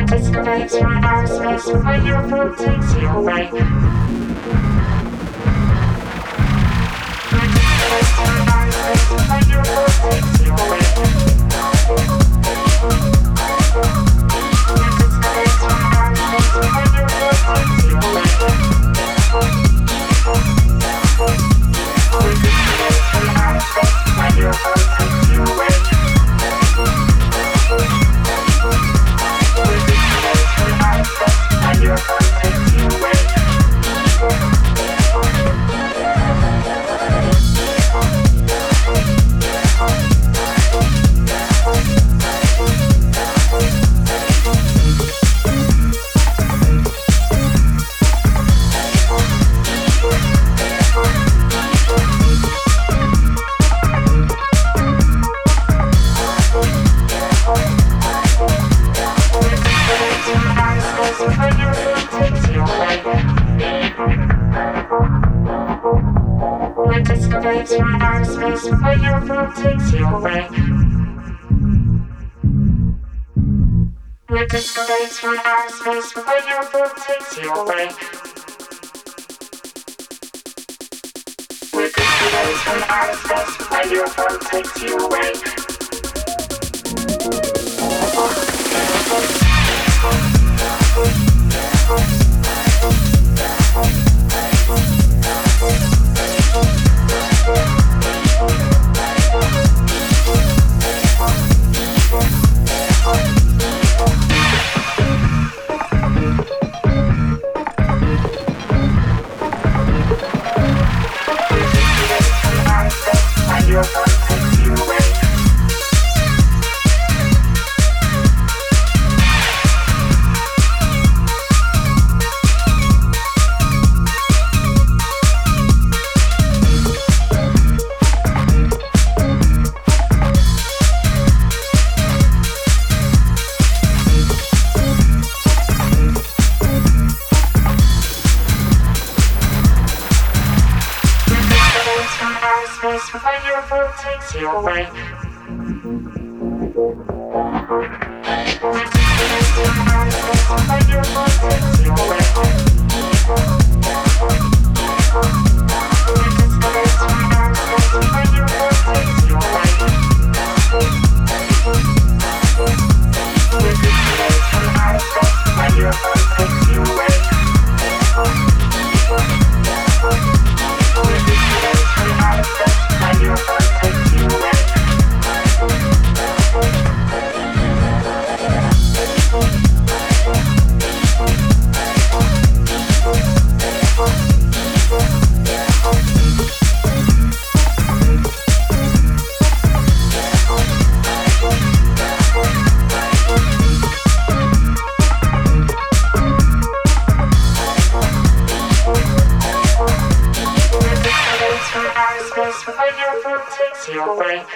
Anticipate your house, makes you feel your food takes you away. It's your dark space where your thought takes you away. Your disco days space where your thought takes you away. Your disco days from space where your thought takes you away. Survival takes you away. When your to takes you away.